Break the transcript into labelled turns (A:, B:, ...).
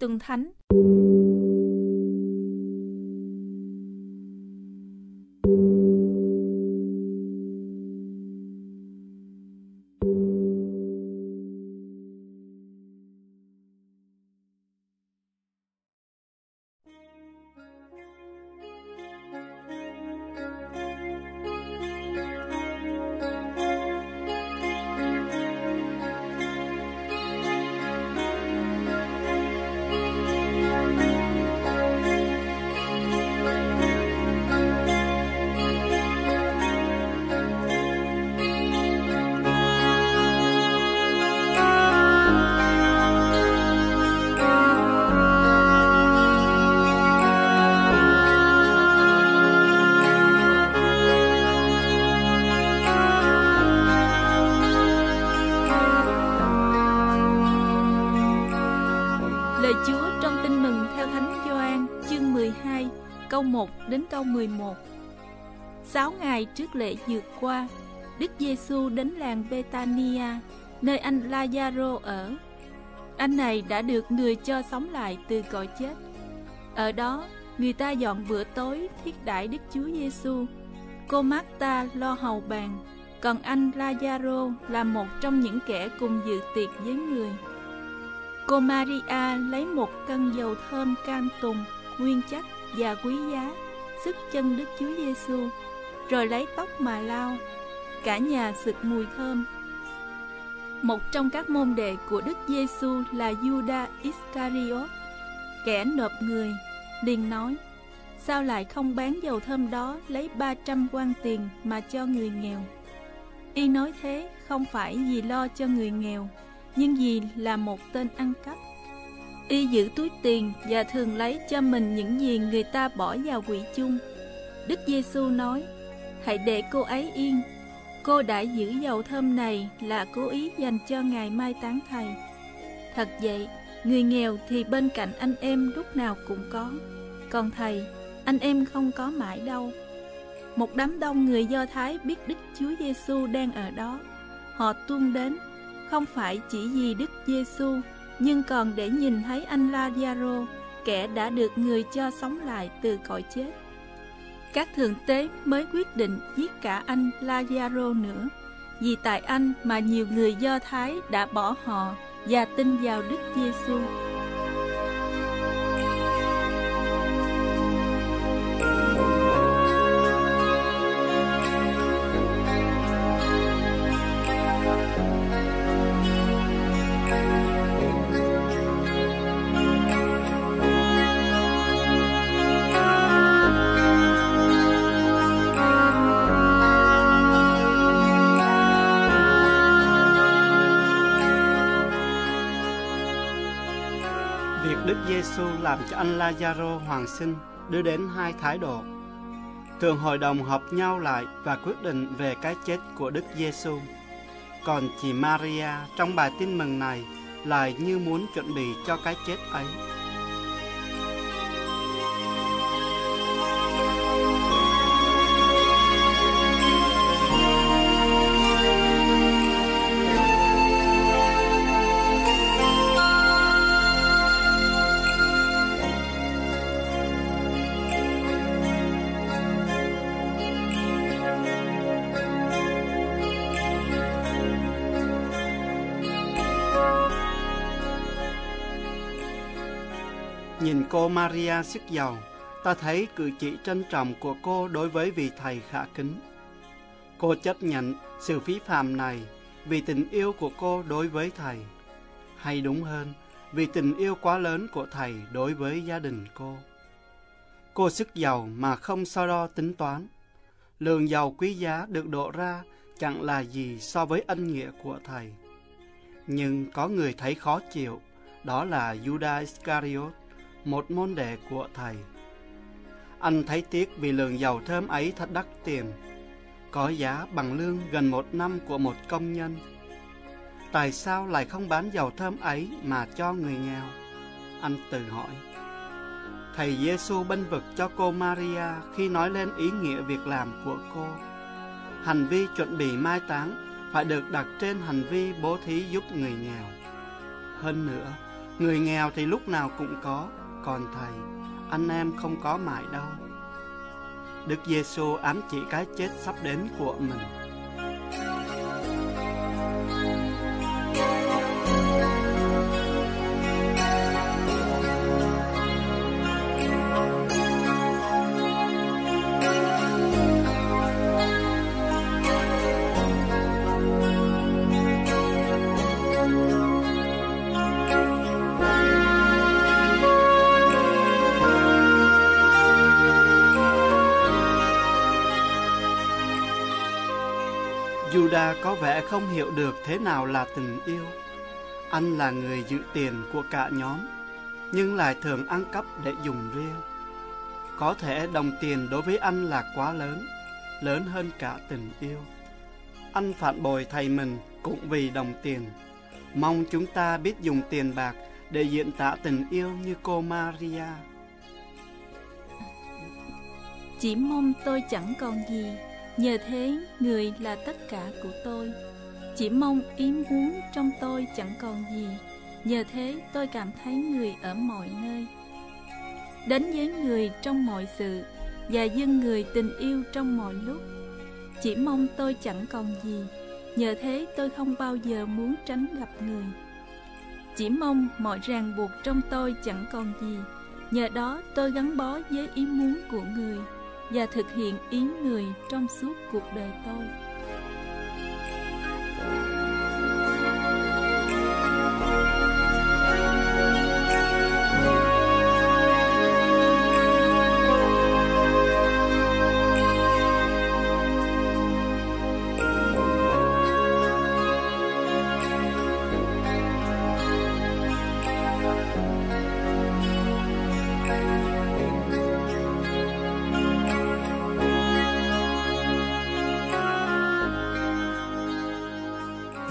A: từng thánh. Câu 1 đến câu 11. Sáu ngày trước lễ vượt qua, Đức Giêsu đến làng Betania, nơi anh Lazaro ở. Anh này đã được người cho sống lại từ cõi chết. Ở đó, người ta dọn bữa tối thiết đãi Đức Chúa Giêsu. Cô Marta lo hầu bàn, còn anh Lazaro là một trong những kẻ cùng dự tiệc với người. Cô Maria lấy một cân dầu thơm cam tùng, nguyên chất và quý giá, sức chân Đức Chúa Giêsu, rồi lấy tóc mà lau. Cả nhà sực mùi thơm. Một trong các môn đệ của Đức Giêsu là Judas Iscariot, kẻ nộp người, liền nói: Sao lại không bán dầu thơm đó lấy 300 quan tiền mà cho người nghèo? Y nói thế không phải vì lo cho người nghèo, nhưng vì là một tên ăn cắp. Y giữ túi tiền và thường lấy cho mình những gì người ta bỏ vào quỹ chung. Đức Giêsu nói: Hãy để cô ấy yên. Cô đã giữ dầu thơm này là cố ý dành cho ngày mai táng thầy. Thật vậy, người nghèo thì bên cạnh anh em lúc nào cũng có. Còn thầy, anh em không có mãi đâu. Một đám đông người Do Thái biết Đức Chúa Giêsu đang ở đó. Họ tuôn đến không phải chỉ vì Đức Giêsu, nhưng còn để nhìn thấy anh Lazaro, kẻ đã được người cho sống lại từ cõi chết. Các thượng tế mới quyết định giết cả anh Lazaro nữa, vì tại anh mà nhiều người Do Thái đã bỏ họ và tin vào Đức Giêsu.
B: Việc Đức Giêsu làm cho anh Lazaro hoàn sinh đưa đến hai thái độ. Thường hội đồng họp nhau lại và quyết định về cái chết của Đức Giêsu. Còn chị Maria trong bài tin mừng này lại như muốn chuẩn bị cho cái chết ấy. Nhìn cô Maria sức giàu, ta thấy cử chỉ trân trọng của cô đối với vị thầy khả kính. Cô chấp nhận sự phí phạm này vì tình yêu của cô đối với thầy. Hay đúng hơn, vì tình yêu quá lớn của thầy đối với gia đình cô. Cô sức giàu mà không so đo tính toán. Lượng giàu quý giá được đổ ra chẳng là gì so với ân nghĩa của thầy. Nhưng có người thấy khó chịu, đó là Judas Iscariot, một môn đệ của thầy. Anh thấy tiếc vì lượng dầu thơm ấy thật đắt tiền, có giá bằng lương gần một năm của một công nhân. Tại sao lại không bán dầu thơm ấy mà cho người nghèo? Anh tự hỏi. Thầy Giêsu bênh vực cho cô Maria khi nói lên ý nghĩa việc làm của cô. Hành vi chuẩn bị mai táng phải được đặt trên hành vi bố thí giúp người nghèo. Hơn nữa, Người nghèo thì lúc nào cũng có, còn thầy, anh em không có mãi đâu. Đức Giêsu ám chỉ cái chết sắp đến của mình. Judah có vẻ không hiểu được thế nào là tình yêu. Anh là người giữ tiền của cả nhóm, nhưng lại thường ăn cắp để dùng riêng. Có thể đồng tiền đối với anh là quá lớn, lớn hơn cả tình yêu. Anh phản bội thầy mình cũng vì đồng tiền. Mong chúng ta biết dùng tiền bạc để diễn tả tình yêu như cô Maria.
A: Chỉ mong tôi chẳng còn gì Nhờ thế, người là tất cả của tôi. Chỉ mong ý muốn trong tôi chẳng còn gì. Nhờ thế, tôi cảm thấy người ở mọi nơi. Đến với người trong mọi sự và dâng người tình yêu trong mọi lúc. Chỉ mong tôi chẳng còn gì. Nhờ thế, tôi không bao giờ muốn tránh gặp người. Chỉ mong mọi ràng buộc trong tôi chẳng còn gì. Nhờ đó, tôi gắn bó với ý muốn của người và thực hiện ý người trong suốt cuộc đời tôi.